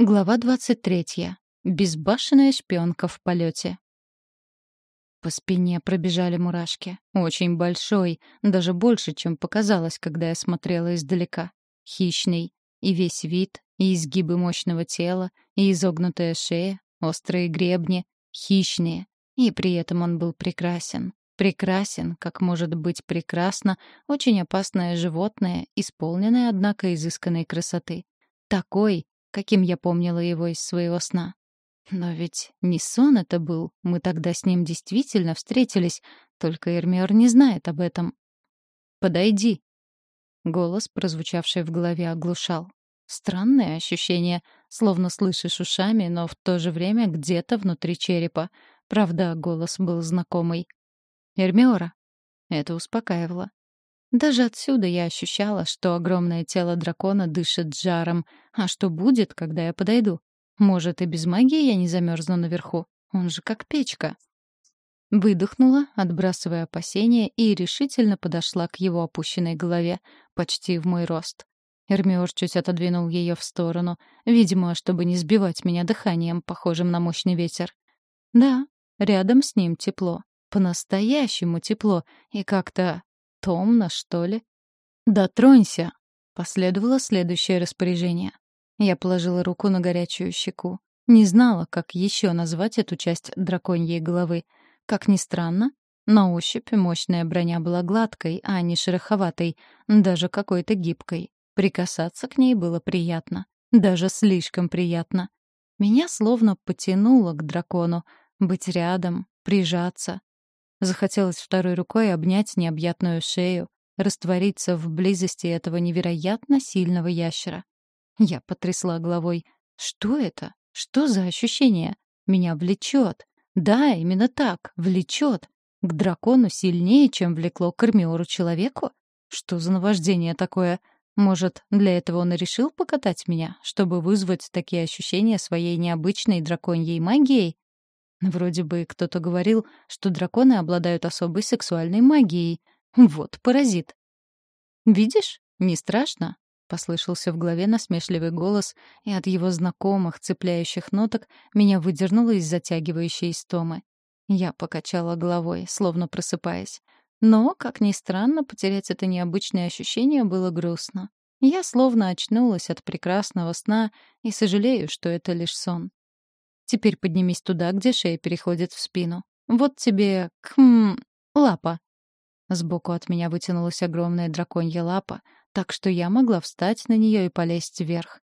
Глава 23. Безбашенная шпионка в полете. По спине пробежали мурашки. Очень большой, даже больше, чем показалось, когда я смотрела издалека. Хищный. И весь вид, и изгибы мощного тела, и изогнутая шея, острые гребни. Хищные. И при этом он был прекрасен. Прекрасен, как может быть прекрасно, очень опасное животное, исполненное, однако, изысканной красоты. Такой, каким я помнила его из своего сна. Но ведь не сон это был, мы тогда с ним действительно встретились, только Эрмиор не знает об этом. «Подойди!» Голос, прозвучавший в голове, оглушал. Странное ощущение, словно слышишь ушами, но в то же время где-то внутри черепа. Правда, голос был знакомый. «Эрмиора!» Это успокаивало. Даже отсюда я ощущала, что огромное тело дракона дышит жаром. А что будет, когда я подойду? Может, и без магии я не замерзну наверху? Он же как печка. Выдохнула, отбрасывая опасения, и решительно подошла к его опущенной голове, почти в мой рост. Эрмиор чуть отодвинул ее в сторону, видимо, чтобы не сбивать меня дыханием, похожим на мощный ветер. Да, рядом с ним тепло. По-настоящему тепло. И как-то Томно, что ли? «Да тронься!» — последовало следующее распоряжение. Я положила руку на горячую щеку. Не знала, как еще назвать эту часть драконьей головы. Как ни странно, на ощупь мощная броня была гладкой, а не шероховатой, даже какой-то гибкой. Прикасаться к ней было приятно. Даже слишком приятно. Меня словно потянуло к дракону. Быть рядом, прижаться, Захотелось второй рукой обнять необъятную шею, раствориться в близости этого невероятно сильного ящера. Я потрясла головой. Что это? Что за ощущение? Меня влечет. Да, именно так, влечет. К дракону сильнее, чем влекло к Эрмиору человеку? Что за наваждение такое? Может, для этого он и решил покатать меня, чтобы вызвать такие ощущения своей необычной драконьей магией? Вроде бы кто-то говорил, что драконы обладают особой сексуальной магией. Вот паразит. «Видишь? Не страшно?» — послышался в голове насмешливый голос, и от его знакомых, цепляющих ноток меня выдернуло из затягивающей истомы. Я покачала головой, словно просыпаясь. Но, как ни странно, потерять это необычное ощущение было грустно. Я словно очнулась от прекрасного сна и сожалею, что это лишь сон. Теперь поднимись туда, где шея переходит в спину. Вот тебе, кхм, лапа. Сбоку от меня вытянулась огромная драконья лапа, так что я могла встать на нее и полезть вверх.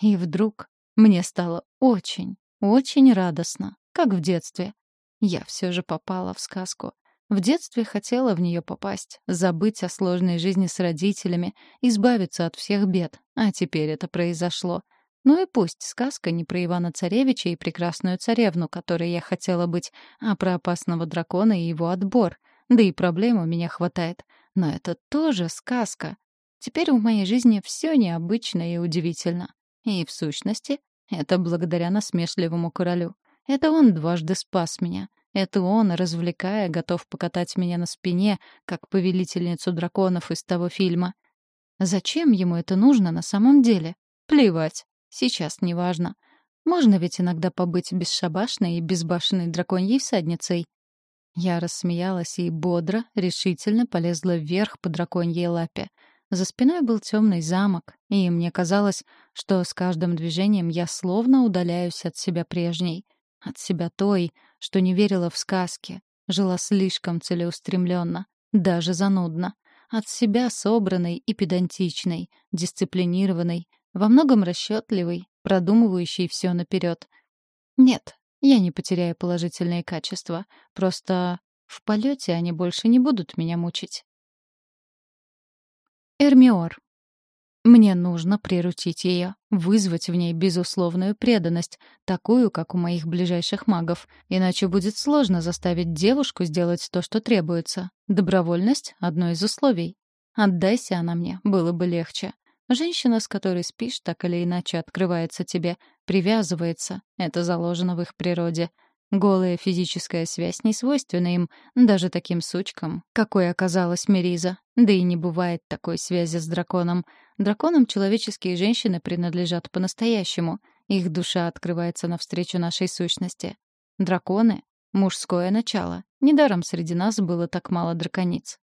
И вдруг мне стало очень, очень радостно, как в детстве. Я все же попала в сказку. В детстве хотела в нее попасть, забыть о сложной жизни с родителями, избавиться от всех бед. А теперь это произошло — ну и пусть сказка не про Ивана-Царевича и прекрасную царевну, которой я хотела быть, а про опасного дракона и его отбор. Да и проблем у меня хватает. Но это тоже сказка. Теперь в моей жизни все необычно и удивительно. И, в сущности, это благодаря насмешливому королю. Это он дважды спас меня. Это он, развлекая, готов покатать меня на спине, как повелительницу драконов из того фильма. Зачем ему это нужно на самом деле? Плевать. Сейчас неважно. Можно ведь иногда побыть бесшабашной и безбашенной драконьей всадницей. Я рассмеялась и бодро, решительно полезла вверх по драконьей лапе. За спиной был темный замок, и мне казалось, что с каждым движением я словно удаляюсь от себя прежней. От себя той, что не верила в сказки, жила слишком целеустремленно, даже занудно. От себя собранной и педантичной, дисциплинированной, во многом расчетливый, продумывающий все наперед. Нет, я не потеряю положительные качества. Просто в полете они больше не будут меня мучить. Эрмиор. Мне нужно приручить ее, вызвать в ней безусловную преданность, такую, как у моих ближайших магов, иначе будет сложно заставить девушку сделать то, что требуется. Добровольность — одно из условий. Отдайся она мне, было бы легче. Женщина, с которой спишь, так или иначе открывается тебе, привязывается. Это заложено в их природе. Голая физическая связь не свойственна им, даже таким сучкам, какой оказалась Мериза. Да и не бывает такой связи с драконом. Драконам человеческие женщины принадлежат по-настоящему. Их душа открывается навстречу нашей сущности. Драконы — мужское начало. Недаром среди нас было так мало дракониц.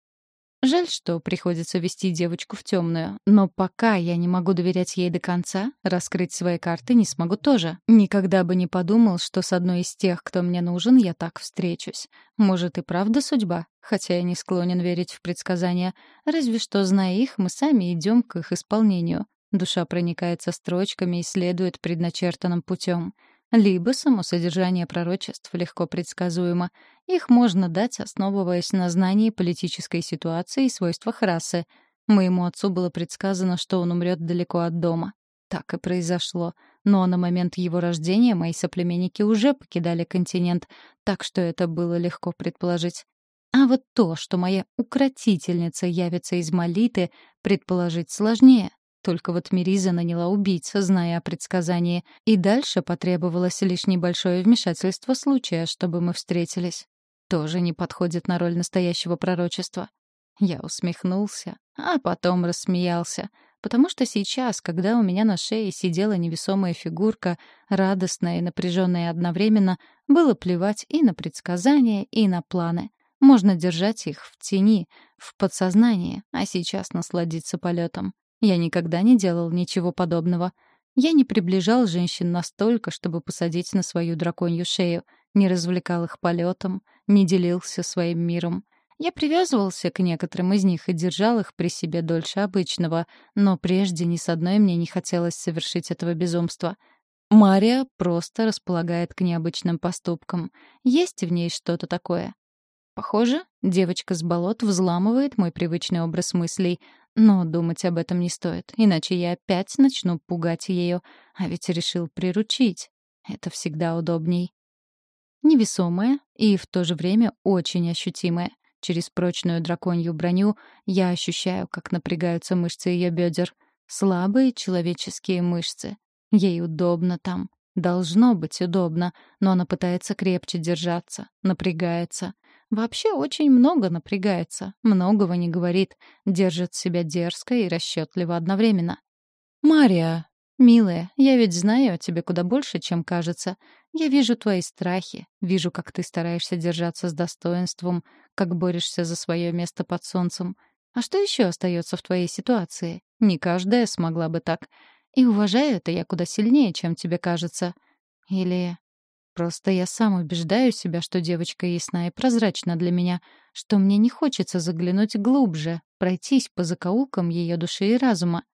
Жаль, что приходится вести девочку в темную, но пока я не могу доверять ей до конца, раскрыть свои карты не смогу тоже. Никогда бы не подумал, что с одной из тех, кто мне нужен, я так встречусь. Может, и правда судьба, хотя я не склонен верить в предсказания. Разве что, зная их, мы сами идем к их исполнению. Душа проникается строчками и следует предначертанным путем. Либо само содержание пророчеств легко предсказуемо. Их можно дать, основываясь на знании политической ситуации и свойствах расы. Моему отцу было предсказано, что он умрет далеко от дома. Так и произошло. Но на момент его рождения мои соплеменники уже покидали континент, так что это было легко предположить. А вот то, что моя укротительница явится из Молиты, предположить сложнее. Только вот Мириза наняла убийца, зная о предсказании, и дальше потребовалось лишь небольшое вмешательство случая, чтобы мы встретились. Тоже не подходит на роль настоящего пророчества. Я усмехнулся, а потом рассмеялся, потому что сейчас, когда у меня на шее сидела невесомая фигурка, радостная и напряженная одновременно, было плевать и на предсказания, и на планы. Можно держать их в тени, в подсознании, а сейчас насладиться полетом. Я никогда не делал ничего подобного. Я не приближал женщин настолько, чтобы посадить на свою драконью шею, не развлекал их полетом, не делился своим миром. Я привязывался к некоторым из них и держал их при себе дольше обычного, но прежде ни с одной мне не хотелось совершить этого безумства. Мария просто располагает к необычным поступкам. Есть в ней что-то такое. Похоже, девочка с болот взламывает мой привычный образ мыслей, но думать об этом не стоит, иначе я опять начну пугать ее, а ведь решил приручить. Это всегда удобней. Невесомая и в то же время очень ощутимая. Через прочную драконью броню я ощущаю, как напрягаются мышцы ее бедер. Слабые человеческие мышцы. Ей удобно там. Должно быть удобно, но она пытается крепче держаться, напрягается. Вообще очень много напрягается, многого не говорит, держит себя дерзко и расчетливо одновременно. «Мария, милая, я ведь знаю о тебе куда больше, чем кажется. Я вижу твои страхи, вижу, как ты стараешься держаться с достоинством, как борешься за свое место под солнцем. А что еще остается в твоей ситуации? Не каждая смогла бы так. И уважаю это я куда сильнее, чем тебе кажется. Или Просто я сам убеждаю себя, что девочка ясна и прозрачна для меня, что мне не хочется заглянуть глубже, пройтись по закоулкам ее души и разума.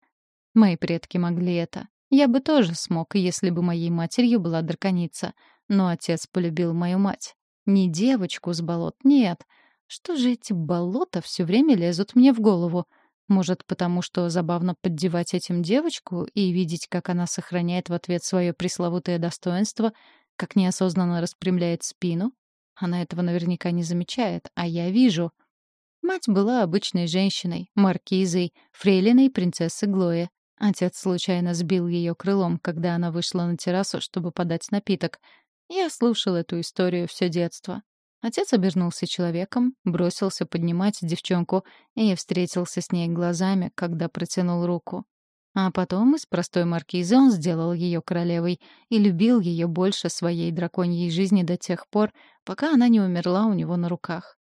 Мои предки могли это. Я бы тоже смог, если бы моей матерью была драконица. Но отец полюбил мою мать. Не девочку с болот, нет. Что же эти болота все время лезут мне в голову? Может, потому что забавно поддевать этим девочку и видеть, как она сохраняет в ответ свое пресловутое достоинство — как неосознанно распрямляет спину. Она этого наверняка не замечает, а я вижу. Мать была обычной женщиной, маркизой, фрейлиной принцессы Глои. Отец случайно сбил ее крылом, когда она вышла на террасу, чтобы подать напиток. Я слушал эту историю все детство. Отец обернулся человеком, бросился поднимать девчонку и встретился с ней глазами, когда протянул руку. А потом из простой маркизы он сделал ее королевой и любил ее больше своей драконьей жизни до тех пор, пока она не умерла у него на руках.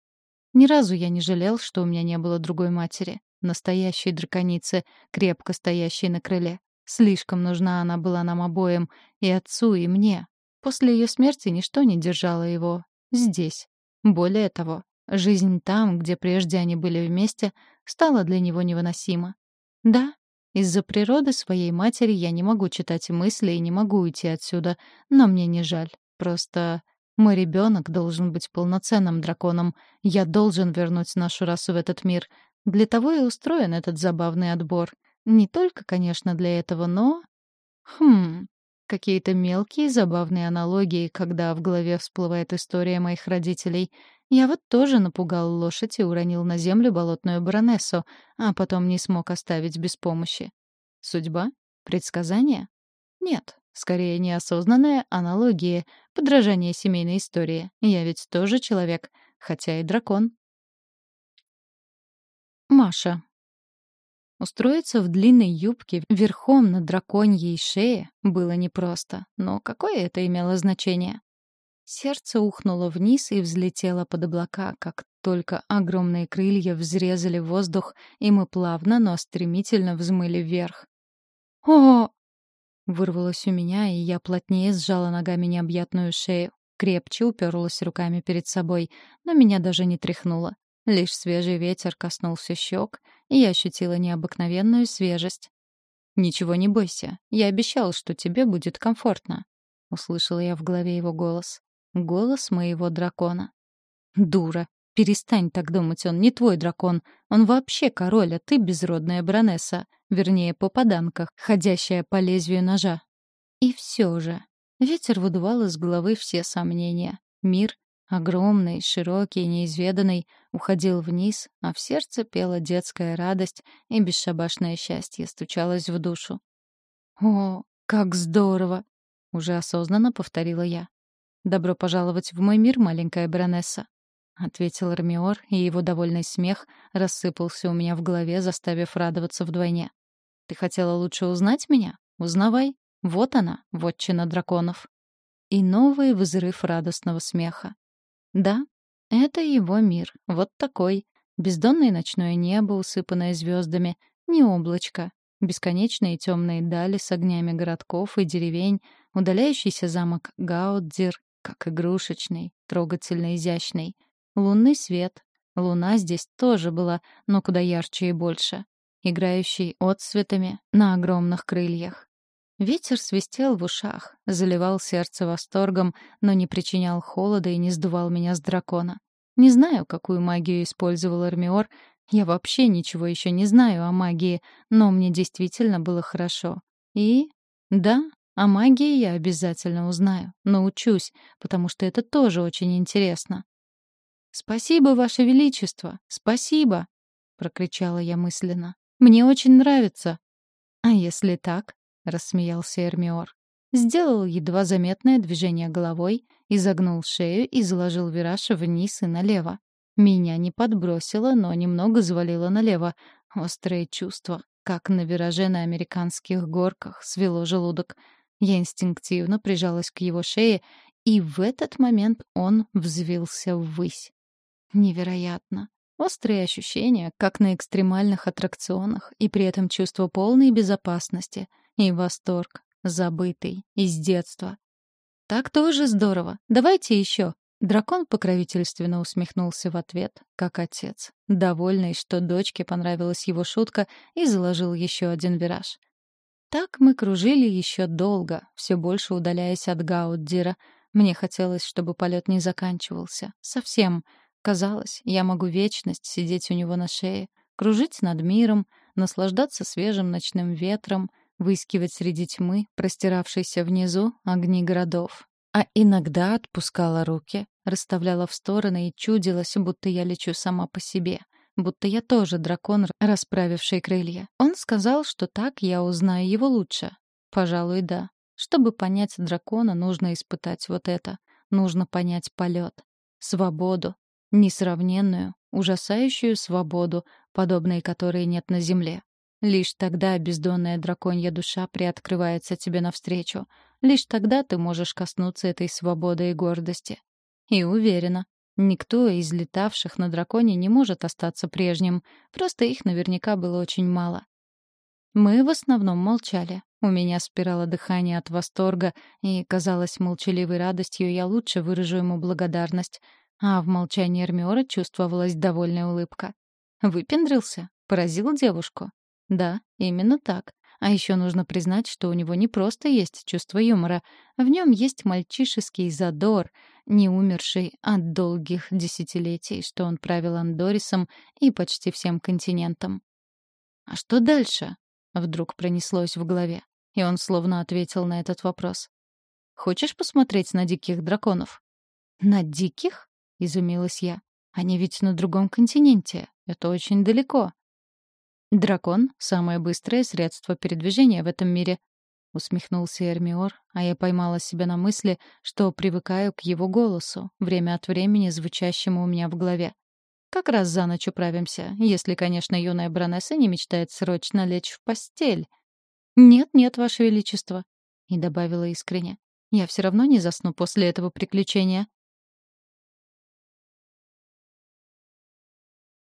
Ни разу я не жалел, что у меня не было другой матери, настоящей драконицы, крепко стоящей на крыле. Слишком нужна она была нам обоим, и отцу, и мне. После ее смерти ничто не держало его здесь. Более того, жизнь там, где прежде они были вместе, стала для него невыносима. Да, из-за природы своей матери я не могу читать мысли и не могу уйти отсюда, но мне не жаль. Просто мой ребенок должен быть полноценным драконом. Я должен вернуть нашу расу в этот мир. Для того и устроен этот забавный отбор. Не только, конечно, для этого, но... Хм... Какие-то мелкие забавные аналогии, когда в голове всплывает история моих родителей — я вот тоже напугал лошадь и уронил на землю болотную баронессу, а потом не смог оставить без помощи. Судьба? Предсказание? Нет, скорее неосознанная аналогия, подражание семейной истории. Я ведь тоже человек, хотя и дракон. Маша. Устроиться в длинной юбке верхом на драконьей шее было непросто, но какое это имело значение? Сердце ухнуло вниз и взлетело под облака, как только огромные крылья взрезали воздух, и мы плавно, но стремительно взмыли вверх. «О!» — вырвалось у меня, и я плотнее сжала ногами необъятную шею, крепче уперлась руками перед собой, но меня даже не тряхнуло. Лишь свежий ветер коснулся щек, и я ощутила необыкновенную свежесть. «Ничего не бойся, я обещал, что тебе будет комфортно», — услышала я в голове его голос. Голос моего дракона. «Дура, перестань так думать, он не твой дракон. Он вообще король, а ты безродная баронесса. Вернее, попаданка, ходящая по лезвию ножа». И все же. Ветер выдувал из головы все сомнения. Мир огромный, широкий, неизведанный, уходил вниз, а в сердце пела детская радость и бесшабашное счастье стучалось в душу. «О, как здорово!» — уже осознанно повторила я. «Добро пожаловать в мой мир, маленькая баронесса», — ответил Армиор, и его довольный смех рассыпался у меня в голове, заставив радоваться вдвойне. «Ты хотела лучше узнать меня? Узнавай. Вот она, вотчина драконов». И новый взрыв радостного смеха. Да, это его мир, вот такой. Бездонное ночное небо, усыпанное звездами, не облачко. Бесконечные темные дали с огнями городков и деревень, удаляющийся замок Гаудзир, как игрушечный, трогательно изящный. Лунный свет. Луна здесь тоже была, но куда ярче и больше. Играющий отсветами на огромных крыльях. Ветер свистел в ушах, заливал сердце восторгом, но не причинял холода и не сдувал меня с дракона. Не знаю, какую магию использовал Эрмиор. Я вообще ничего еще не знаю о магии, но мне действительно было хорошо. И да, о магии я обязательно узнаю, научусь, потому что это тоже очень интересно. «Спасибо, Ваше Величество! Спасибо!» — прокричала я мысленно. «Мне очень нравится!» «А если так?» — рассмеялся Эрмиор. Сделал едва заметное движение головой, изогнул шею и заложил вираж вниз и налево. Меня не подбросило, но немного завалило налево. Острое чувство, как на вираже на американских горках, свело желудок. Я инстинктивно прижалась к его шее, и в этот момент он взвился ввысь. Невероятно. Острые ощущения, как на экстремальных аттракционах, и при этом чувство полной безопасности — и восторг, забытый, из детства. «Так тоже здорово. Давайте еще». Дракон покровительственно усмехнулся в ответ, как отец, довольный, что дочке понравилась его шутка, и заложил еще один вираж. Так мы кружили еще долго, все больше удаляясь от Гауддира. Мне хотелось, чтобы полет не заканчивался. Совсем. Казалось, я могу вечность сидеть у него на шее, кружить над миром, наслаждаться свежим ночным ветром, выискивать среди тьмы, простиравшейся внизу, огни городов. А иногда отпускала руки, расставляла в стороны и чудилась, будто я лечу сама по себе, будто я тоже дракон, расправивший крылья. Он сказал, что так я узнаю его лучше. Пожалуй, да. Чтобы понять дракона, нужно испытать вот это. Нужно понять полет. Свободу. Несравненную, ужасающую свободу, подобной которой нет на земле. Лишь тогда бездонная драконья душа приоткрывается тебе навстречу. Лишь тогда ты можешь коснуться этой свободы и гордости. И уверена, никто из летавших на драконе не может остаться прежним, просто их наверняка было очень мало. Мы в основном молчали. У меня спирало дыхание от восторга, и, казалось, молчаливой радостью я лучше выражу ему благодарность. А в молчании Эрмиора чувствовалась довольная улыбка. Выпендрился? Поразил девушку? Да, именно так. А еще нужно признать, что у него не просто есть чувство юмора, в нем есть мальчишеский задор, не умерший от долгих десятилетий, что он правил Андорисом и почти всем континентом. «А что дальше?» — вдруг пронеслось в голове, и он словно ответил на этот вопрос. «Хочешь посмотреть на диких драконов?» «На диких?» — изумилась я. «Они ведь на другом континенте. Это очень далеко». «Дракон — самое быстрое средство передвижения в этом мире», — усмехнулся Эрмиор, а я поймала себя на мысли, что привыкаю к его голосу, время от времени звучащему у меня в голове. Как раз за ночь управимся, если, конечно, юная баронесса не мечтает срочно лечь в постель. «Нет-нет, Ваше Величество», — и добавила искренне. «Я все равно не засну после этого приключения».